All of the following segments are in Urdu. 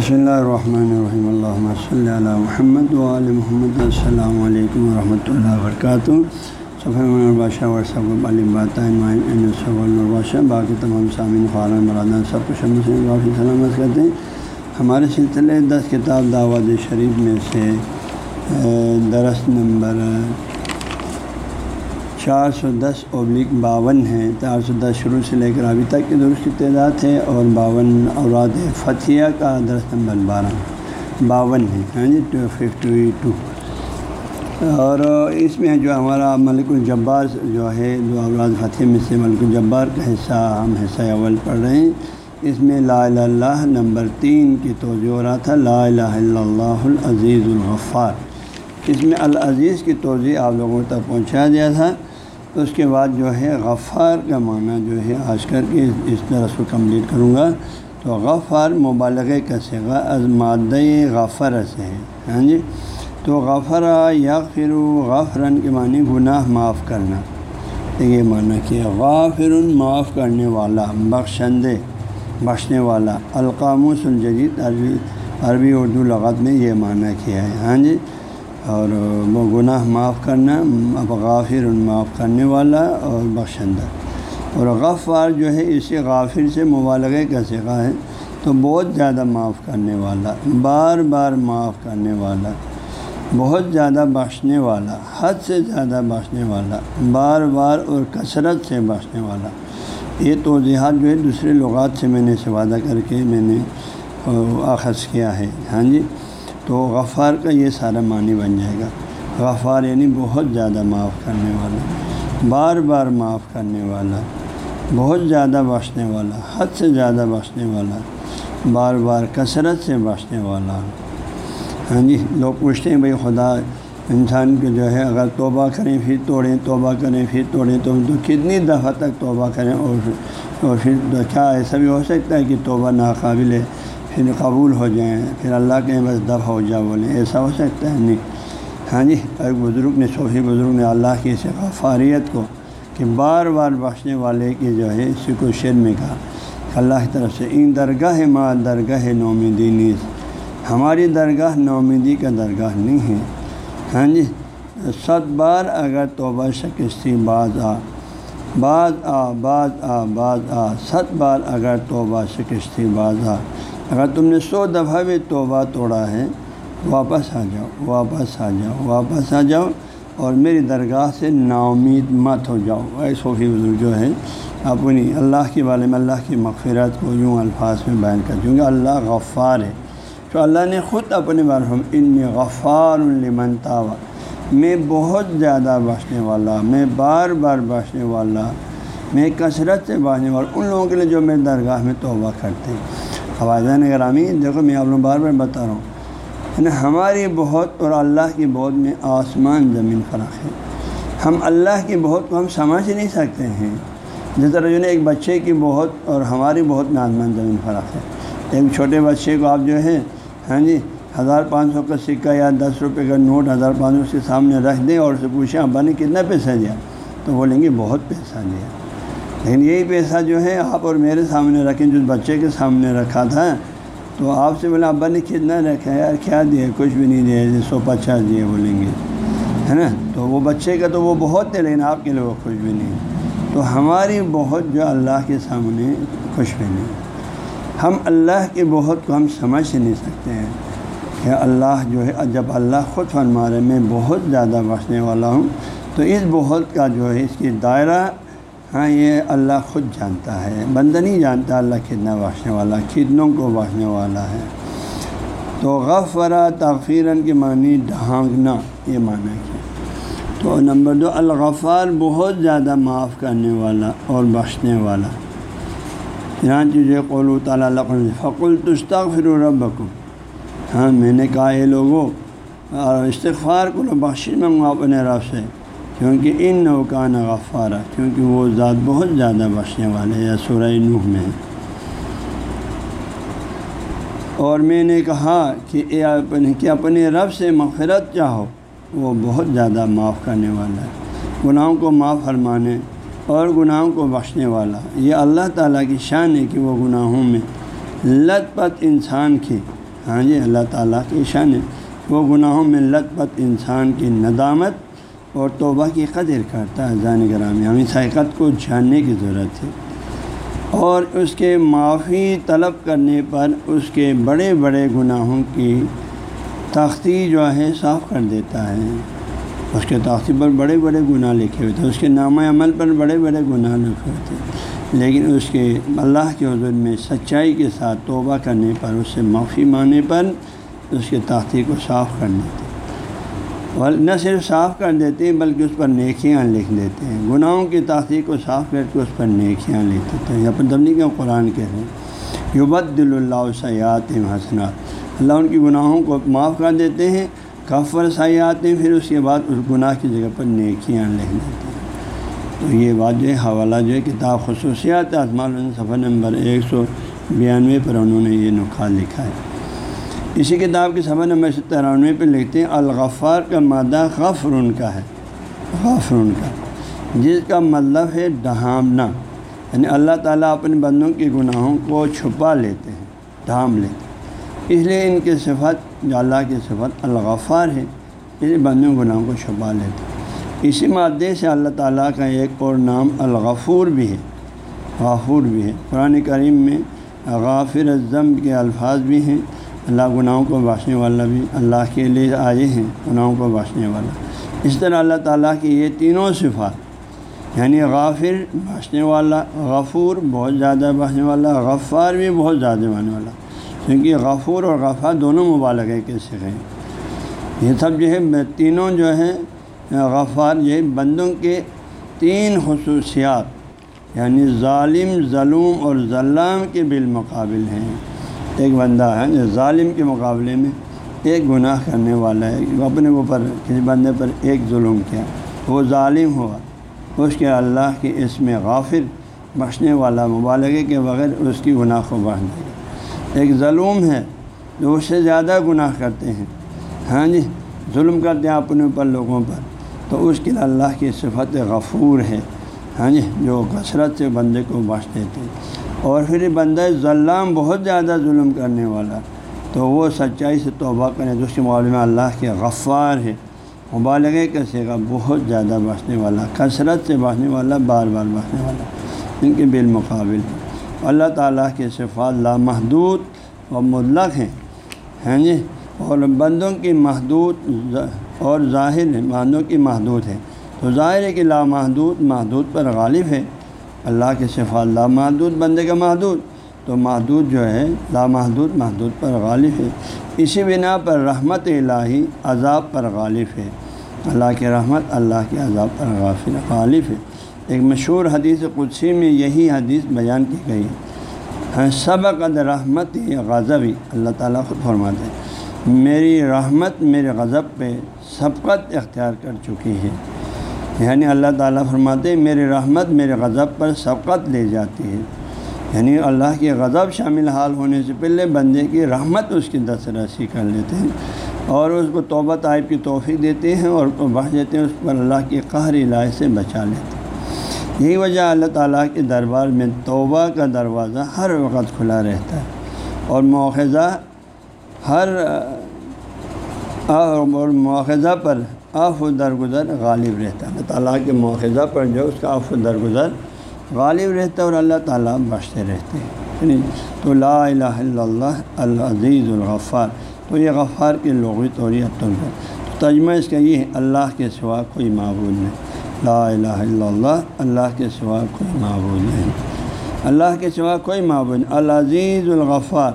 بسم اللہ الرحمن الرحیم اللہ صلی اللہ محمد وعلی محمد السلام علیکم ورحمۃ اللہ وبرکاتہ صفحہ الباشہ ورثہ علم الباشہ باقی تمام سامعین خارن مرادہ سب کچھ کافی سلامت کرتے ہیں ہمارے سلسلے دس کتاب دعوت شریف میں سے درس نمبر چار سو دس ابلک باون ہے چار سو دس شروع سے لے کر ابھی تک کی درست کی تعداد ہے اور باون اوراد فتھیہ کا درس نمبر بارہ۔ باون ہے ہاں جی ٹو ففٹی ٹو۔ اور اس میں جو ہمارا ملک الجبار جو ہے جو اوراد فتح میں سے ملک الجبار کا حصہ، ہم حصہ اول پڑھ رہے ہیں۔ اس میں لا الہ اللہ نمبر تین کی توجہ ہو رہا تھا، لا الہ الا اللہ العزیز الغفار۔ اس میں العزیز کی توضیع آپ لوگوں تک پہنچا دیا تھا۔ تو اس کے بعد جو ہے غفار کا معنی جو ہے آج کر کے اس طرح کو کمپلیٹ کروں گا۔ تو غفار مبالغ کا سگا از مادہ غفر سے ہے ہاں جی؟ تو غفر یا پھر غفرن کے معنی گناہ معاف کرنا۔ یہ معنی کہ غافر معاف کرنے والا، بخشندے، بخشنے والا، القاموس الجدید، عربی عربی اردو لغت میں یہ معنی کیا ہے ہاں جی؟ اور وہ گناہ معاف کرنا، اب غافر معاف کرنے والا اور بخشندہ۔ اور غفار جو ہے اسی غافر سے مبالغے کا سکھا ہے۔ تو بہت زیادہ معاف کرنے والا، بار بار معاف کرنے والا، بہت زیادہ بخشنے والا، حد سے زیادہ بخشنے والا، بار بار اور کثرت سے بخشنے والا۔ یہ توضیحات جو ہے، دوسرے لغات سے میں نے وعدہ کر کے میں نے اخذ کیا ہے۔ ہاں جی؟ تو غفار کا یہ سارا معنی بن جائے گا۔ غفار یعنی بہت زیادہ معاف کرنے والا، بار بار معاف کرنے والا، بہت زیادہ بخشنے والا، حد سے زیادہ بخشنے والا، بار بار کثرت سے بخشنے والا۔ ہاں جی لوگ پوچھتے ہیں بھائی خدا انسان کو جو ہے اگر توبہ کریں پھر توڑیں، توبہ کریں پھر توڑیں، تو کتنی دفعہ تک توبہ کریں اور اور پھر کیا ایسا بھی ہو سکتا ہے کہ توبہ ناقابل ہے؟ پھر قبول ہو جائیں، پھر اللہ کے بس دفع ہو جا بولیں ایسا ہو سکتا ہے؟ نہیں۔ ہاں جی ایک بزرگ نے، صوفی بزرگ نے اللہ کی غفاریت کو کہ بار بار بخشنے والے کی جو ہے اسی کو شعر میں کہا۔ اللہ کی طرف سے، ان درگاہ ماں درگاہ نومیدی نیز ہماری درگاہ نومیدی کا درگاہ نہیں ہے۔ ہاں جی ست بار اگر توبہ شکستی بعض آ بعض آ بعض آ بعض آ ست بار اگر توبہ شکستی بعض آ اگر تم نے سو دفعہ بھی توبہ توڑا ہے، واپس آ جاؤ، واپس آ جاؤ، واپس آ جاؤ اور میری درگاہ سے نا امید مت ہو جاؤ۔ اے صوفی بزرگ جو ہے اپنی اللہ کے بارے میں، اللہ کی مغفرت کو یوں الفاظ میں بیان کر چونکہ اللہ غفار ہے۔ تو اللہ نے خود اپنے بارے ان میں غفار المنتاوا میں بہت زیادہ بخشنے والا، میں بار بار بخشنے والا، میں کثرت سے بانچنے والا، ان لوگوں کے لیے جو میرے درگاہ میں توبہ کرتے ہیں۔ حوادہ گرامی دیکھو میں آپ لوگ بار بار بتا رہا ہوں۔ یعنی ہماری بہت اور اللہ کی بہت میں آسمان زمین فرق ہے۔ ہم اللہ کی بہت کو ہم سمجھ نہیں سکتے ہیں۔ جس طرح جو ہے ایک بچے کی بہت اور ہماری بہت میں آسمان زمین فرق ہے۔ ایک چھوٹے بچے کو آپ جو ہے ہاں جی ہزار پانچ سو کا سکہ یا دس روپے کا نوٹ ہزار پانچ سو کے سامنے رکھ دیں اور اسے پوچھیں، ابا نے کتنا پیسہ دیا؟ تو بولیں گے، بہت پیسہ دیا۔ لیکن یہی پیسہ جو ہے آپ اور میرے سامنے رکھیں، جو بچے کے سامنے رکھا تھا، تو آپ سے بولا، ابا نے کتنا رکھا یار، کیا دیا؟ کچھ بھی نہیں دیا سو پچاس دیے بولیں گے، ہے نا؟ تو وہ بچے کا تو وہ بہت ہے لیکن آپ کے لیے وہ کچھ بھی نہیں۔ تو ہماری بہت جو اللہ کے سامنے کچھ بھی نہیں۔ ہم اللہ کی بہت کو ہم سمجھ نہیں سکتے ہیں کہ اللہ جو ہے، جب اللہ خود فرمارے میں بہت زیادہ بچنے والا ہوں، تو اس بہت کا جو ہے، اس کی دائرہ ہاں یہ اللہ خود جانتا ہے۔ بندہ نہیں جانتا اللہ کتنا بخشنے والا، کتنوں کو بخشنے والا ہے۔ تو غفرا تغفیراً کے معنی ڈھانکنا یہ معنی کیا تو نمبر دو، الغفار بہت زیادہ معاف کرنے والا اور بخشنے والا۔ یہاں چیزیں قول تعالیٰ فقل تشتاق رب ہاں میں نے کہا یہ لوگوں اور استغفار کو بخش میں اپنے رب سے۔ کیونکہ ان نوکان غفارہ کیونکہ وہ ذات بہت زیادہ بخشنے والے یا سورہ نوح میں اور میں نے کہا کہ اے اپنے، کہ اپنے رب سے مغفرت چاہو، وہ بہت زیادہ معاف کرنے والا ہے۔ گناہوں کو معاف فرمانے اور گناہوں کو بخشنے والا۔ یہ اللہ تعالیٰ کی شان ہے کہ وہ گناہوں میں لت پت انسان کی ہاں جی اللہ تعالیٰ کی شان ہے۔ وہ گناہوں میں لت پت انسان کی ندامت اور توبہ کی قدر کرتا ہے زان گرامی۔ ہمیں حقیقت کو جاننے کی ضرورت ہے اور اس کے معافی طلب کرنے پر اس کے بڑے بڑے گناہوں کی تختی جو ہے صاف کر دیتا ہے۔ اس کے تختی پر بڑے بڑے گناہ لکھے ہوئے تھے، اس کے نام عمل پر بڑے بڑے گناہ لکھے ہوئے تھے۔ لیکن اس کے اللہ کے حضور میں سچائی کے ساتھ توبہ کرنے پر، اس سے معافی ماننے پر، اس کے تختی کو صاف کر اور نہ صرف صاف کر دیتے ہیں، بلکہ اس پر نیکیاں لکھ دیتے ہیں۔ گناہوں کی تحقیق کو صاف کر کے اس پر نیکیاں لکھ دیتے ہیں۔ یا پر دبنی کا قرآن کہہ رہے ہیں۔ یوبد دل اللہ سیات حسنات اللہ ان کی گناہوں کو معاف کر دیتے ہیں، کفر سیات پھر اس کے بعد اس گناہ کی جگہ پر نیکیاں لکھ دیتے ہیں۔ تو یہ بات جو ہے، حوالہ جو ہے، کتاب خصوصیات اعظمال صفحہ نمبر ایک سو بیانوے پر انہوں نے یہ نکھا لکھا ہے۔ اسی کتاب کے صفحہ نمبر ترانوے پہ لکھتے ہیں، الغفار کا مادہ غفر ان کا ہے غفر ان کا۔ جس کا مطلب ہے ڈھانپنا یعنی اللہ تعالیٰ اپنے بندوں کے گناہوں کو چھپا لیتے ہیں ڈھانپ لیتے ہیں۔ اس لیے ان کی صفت جو اللہ کی صفت الغفار ہے اس لیے بندوں گناہوں کو چھپا لیتے ہیں۔ اسی مادے سے اللہ تعالیٰ کا ایک اور نام الغفور بھی ہے، غفور بھی ہے۔ قرآن کریم میں غافر الزم کے الفاظ بھی ہیں۔ اللہ گناہوں کو باشنے والا بھی اللہ کے لیے آئے ہیں، گناہوں کو باشنے والا۔ اس طرح اللہ تعالیٰ کی یہ تینوں صفات یعنی غافر باشنے والا، غفور بہت زیادہ باشنے والا، غفار بھی بہت زیادہ باننے والا۔ کیونکہ غفور اور غفار دونوں مبالغ کے سکھیں یہ سب جو ہے تینوں جو ہے غفار یہ بندوں کے تین خصوصیات یعنی ظالم ظلم اور ظلام کے بالمقابل ہیں۔ ایک بندہ ہے جو ظالم کے مقابلے میں ایک گناہ کرنے والا ہے اپنے اوپر کسی بندے پر ایک ظلم کیا۔ وہ ظالم ہوا۔ اس کے اللہ کے اس میں غافر بخشنے والا مبالغے کے بغیر اس کی گناہ کو بڑھ دے گا۔ ایک ظلم ہے جو اس سے زیادہ گناہ کرتے ہیں۔ ہاں جی ظلم کرتے ہیں اپنے اوپر لوگوں پر۔ تو اس کے لیے اللہ کی صفت غفور ہے۔ ہاں جی جو کثرت سے بندے کو بخش دیتے ہیں۔ اور پھر بندہ ظلام بہت زیادہ ظلم کرنے والا تو وہ سچائی سے توبہ کریں تو اس کے معاملے میں اللہ کے غفار ہے، مبالغے کا سیگا بہت زیادہ بچنے والا، کثرت سے بچنے والا، بار بار بچنے والا، ان کے بالمقابل۔ اللہ تعالیٰ کے صفات لامحدود و مطلق ہیں ہیں جی؟ اور بندوں کی محدود اور ظاہر ہے بندوں کی محدود ہے تو ظاہر ہے کہ لامحدود، محدود پر غالب ہے۔ اللہ کے صفات لامحدود بندے کا محدود۔ تو محدود جو ہے لامحدود محدود پر غالب ہے۔ اسی بنا پر رحمت الہی عذاب پر غالب ہے۔ اللہ کے رحمت، اللہ کے عذاب پر غافل، غالب ہے۔ ایک مشہور حدیث قدسی میں یہی حدیث بیان کی گئی ہے۔ ہاں، سبق رحمت غضبی۔ اللہ تعالیٰ خود فرماتے ہیں، میری رحمت میرے غضب پہ سبقت اختیار کر چکی ہے۔ یعنی اللہ تعالیٰ فرماتے میری رحمت، میرے غضب پر سبقت لے جاتی ہے یعنی اللہ کے غضب شامل حال ہونے سے پہلے بندے کی رحمت اس کی دس رسی کر لیتے ہیں اور اس کو توبہ طائب کی توفیق دیتے ہیں اور بڑھ دیتے ہیں، اس پر اللہ کے قہر علاج سے بچا لیتے ہیں۔ یہی وجہ اللہ تعالیٰ کے دربار میں توبہ کا دروازہ ہر وقت کھلا رہتا ہے اور مواخذہ ہر اور مواخذہ پر آف و درگزر غالب رہتا اللہ تعالیٰ کے مواخذہ پر جو اس کا آف و درگزر غالب رہتا ہے اور اللہ تعالیٰ بچتے رہتے ہیں۔ یعنی تو لا الہ الا اللہ، العزیز الغفار۔ تو یہ غفار کے لغوی طوریت تو تجمہ اس کا یہ ہے، اللہ کے سوا کوئی معبود نہیں۔ لا الہ الا اللہ اللہ کے سوا کوئی معبود نہیں۔ اللہ کے سوا کوئی معبود نہیں۔ العزیز الغفار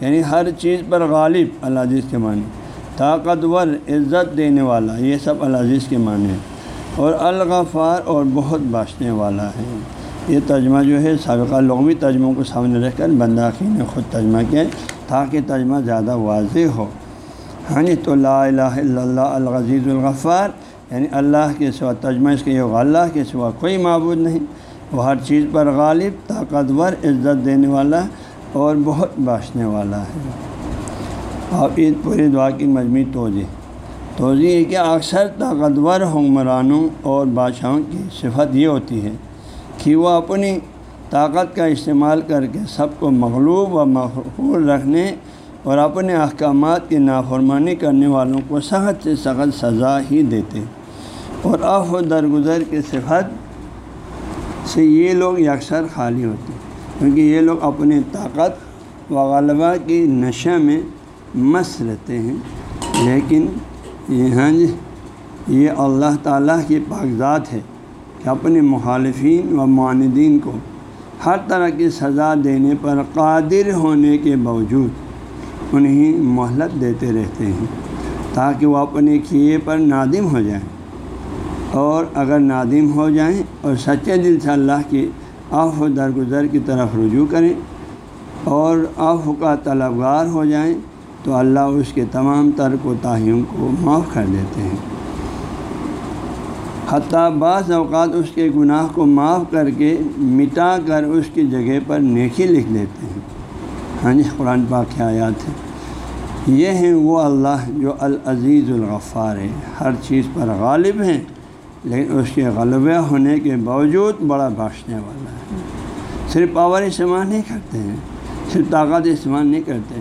یعنی ہر چیز پر غالب العزیز کے معنی۔ طاقتور عزت دینے والا، یہ سب العزیز کے معنی ہیں۔ اور الغفار اور بہت باشنے والا ہے۔ یہ ترجمہ جو ہے، سابقہ لغوی ترجموں کو سامنے رکھ کر بنداخی نے خود ترجمہ کیا تاکہ ترجمہ زیادہ واضح ہو۔ ہاں جی تو لا الہ الا اللہ الغزیز الغفار۔ یعنی اللہ کے سوا ترجمہ اس کے یہ اللہ کے سوا کوئی معبود نہیں۔ وہ ہر چیز پر غالب طاقتور عزت دینے والا اور بہت باشنے والا ہے۔ آپ عید پوری دعا کی مجموعی توضیع توضیع ہے کہ اکثر طاقتور حکمرانوں اور بادشاہوں کی صفت یہ ہوتی ہے کہ وہ اپنی طاقت کا استعمال کر کے سب کو مغلوب و مقبول رکھنے اور اپنے احکامات کی نافرمانی کرنے والوں کو سخت سے سخت سزا ہی دیتے۔ اور آف و درگزر کی صفت سے یہ لوگ یکسر خالی ہوتے کیونکہ یہ لوگ اپنی طاقت و غلبہ کی نشہ میں مس رہتے ہیں۔ لیکن ہاں جی یہ اللہ تعالیٰ کی کاغذات ہے کہ اپنے مخالفین و معاندین کو ہر طرح کی سزا دینے پر قادر ہونے کے باوجود انہیں مہلت دیتے رہتے ہیں تاکہ وہ اپنے کیے پر نادم ہو جائیں۔ اور اگر نادم ہو جائیں اور سچے دل سے اللہ کی آف و درگزر کی طرف رجوع کریں اور آف کا طلبگار ہو جائیں تو اللہ اس کے تمام ترک و کو معاف کر دیتے ہیں۔ حتیٰ بعض اوقات اس کے گناہ کو معاف کر کے مٹا کر اس کی جگہ پر نیکی لکھ دیتے ہیں۔ ہاں جی قرآن پاک کی آیات ہے یہ ہیں وہ اللہ جو العزیز الغفار ہے۔ ہر چیز پر غالب ہیں، لیکن اس کے غلبہ ہونے کے باوجود بڑا بخشنے والا ہے۔ صرف پاور استعمال نہیں کرتے ہیں، صرف طاقت استعمال نہیں کرتے۔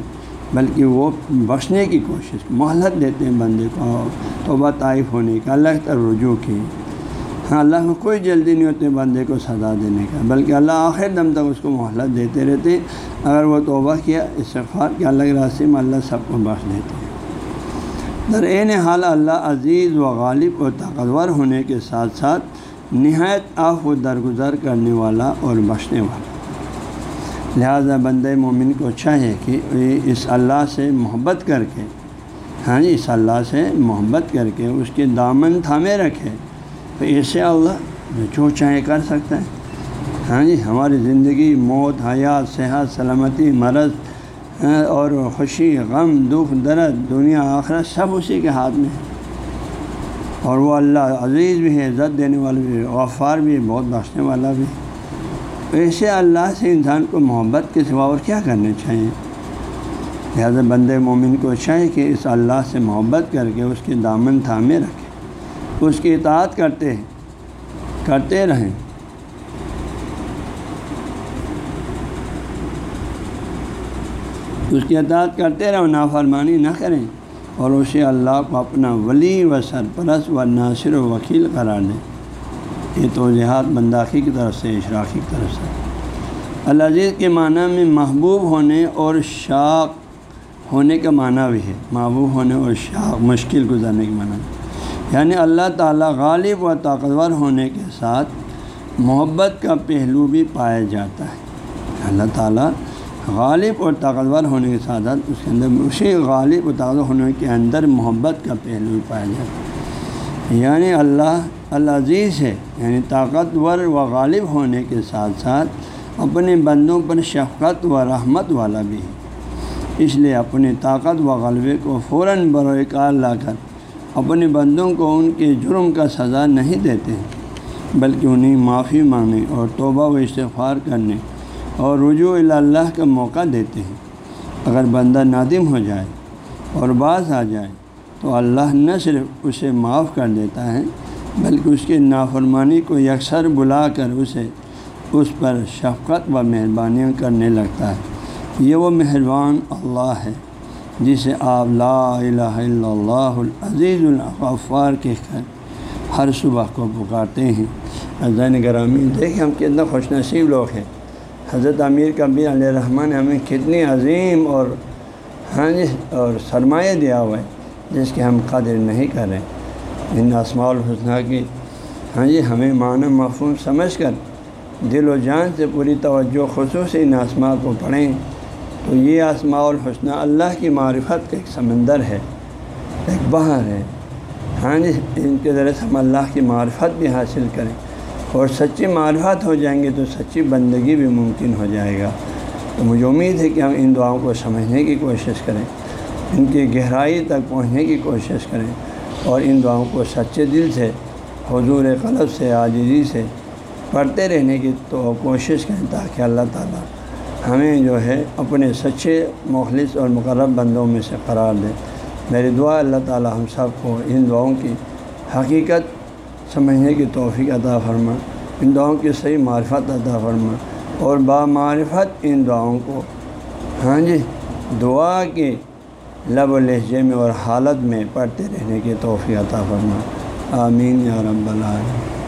بلکہ وہ بخشنے کی کوشش، مہلت دیتے ہیں بندے کو، توبہ طائف ہونے کا، اللہ تر رجوع کی۔ ہاں اللہ کو کوئی جلدی نہیں ہوتی بندے کو سزا دینے کا، بلکہ اللہ آخر دم تک اس کو مہلت دیتے رہتے۔ ہیں اگر وہ توبہ کیا، استغفار کے اللہ کے راستے میں اللہ سب کو بخش دیتے۔ ہیں در عین حال اللہ عزیز و غالب و طاقتور ہونے کے ساتھ ساتھ نہایت آف و درگزر کرنے والا اور بخشنے والا۔ لہذا بند مومن کو چاہیے کہ اس اللہ سے محبت کر کے ہاں جی اس اللہ سے محبت کر کے اس کے دامن تھامے رکھے۔ تو ایسے اللہ جو چاہے کر سکتا ہے۔ ہاں جی ہماری زندگی، موت حیات صحت، سلامتی، مرض ہاں، اور خوشی، غم، دکھ، درد، دنیا، آخرت، سب اسی کے ہاتھ میں ہے۔ اور وہ اللہ عزیز بھی ہے، عزت دینے والا بھی غفار بھی بہت بخشنے والا بھی ہے۔ ایسے اللہ سے انسان کو محبت کے سوا اور کیا کرنے چاہیے؟ لہٰذا بند مومن کو اچھا چاہیے کہ اس اللہ سے محبت کر کے اس کے دامن تھامے رکھے، اس کی اطاعت کرتے کرتے رہیں۔ اس کی اطاعت کرتے رہو، نافرمانی نہ کریں اور اسے اللہ کو اپنا ولی و سرپرست و ناصر و وکیل قرار دیں۔ یہ توجہات بنداخی کی طرف سے اشراقی کی طرف سے۔ العزیز کے معنی میں محبوب ہونے اور شاق ہونے کا معنی بھی ہے۔ محبوب ہونے اور شاق مشکل گزارنے کے معنی یعنی اللہ تعالیٰ غالب و طاقتور ہونے کے ساتھ محبت کا پہلو بھی پایا جاتا ہے۔ اللہ تعالیٰ غالب اور طاقتور ہونے کے ساتھ اس کے اندر اسی غالب و طاقتور ہونے کے اندر محبت کا پہلو بھی پایا جاتا ہے۔ یعنی اللہ العزیز ہے یعنی طاقتور و غالب ہونے کے ساتھ ساتھ اپنے بندوں پر شفقت و رحمت والا بھی ہے۔ اس لیے اپنی طاقت و غلبے کو فوراً بروئے کار لا کر اپنے بندوں کو ان کے جرم کا سزا نہیں دیتے ہیں بلکہ انہیں معافی مانگنے اور توبہ و استغفار کرنے اور رجوع اللہ کا موقع دیتے ہیں۔ اگر بندہ نادم ہو جائے اور بعض آ جائے تو اللہ نہ صرف اسے معاف کر دیتا ہے بلکہ اس کی نافرمانی کو یکسر بلا کر اسے اس پر شفقت و مہربانیاں کرنے لگتا ہے۔ یہ وہ مہربان اللہ ہے جسے آپ لا الہ الا اللہ العزیز الغفار کہہ کر ہر صبح کو پکارتے ہیں۔ عزین گرامی، دیکھیں ہم کتنا خوش نصیب لوگ ہیں۔ حضرت امیر کبیر علیہ رحمٰن نے ہمیں کتنی عظیم اور ہاں اور سرمایہ دیا ہوا ہے جس کے ہم قدر نہیں کر رہے۔ ان اسماع الحسنہ کی۔ ہاں جی ہمیں معنی مفہوم سمجھ کر دل و جان سے پوری توجہ خصوصی ان اسماع کو پڑھیں تو یہ آسماء الحسنہ اللہ کی معرفت کا ایک سمندر ہے، ایک بہر ہے۔ ہاں جی ان کے ذریعے سے ہم اللہ کی معرفت بھی حاصل کریں۔ اور سچی معرفت ہو جائیں گے تو سچی بندگی بھی ممکن ہو جائے گا۔ تو مجھے امید ہے کہ ہم ان دعاؤں کو سمجھنے کی کوشش کریں، ان کی گہرائی تک پہنچنے کی کوشش کریں۔ اور ان دعاؤں کو سچے دل سے، حضور قلب سے، عاجزی سے پڑھتے رہنے کی تو کوشش کریں تاکہ اللہ تعالیٰ ہمیں جو ہے اپنے سچے، مخلص اور مقرب بندوں میں سے قرار دے۔ میری دعا اللہ تعالی ہم سب کو ان دعاؤں کی حقیقت سمجھنے کی توفیق عطا فرما، ان دعاؤں کی صحیح معرفت عطا فرما اور با معرفت ان دعاؤں کو۔ ہاں جی دعا کے لب و لہجے میں اور حالت میں پڑھتے رہنے کی توفیع عطا فرما۔ آمین یا رب العالمین۔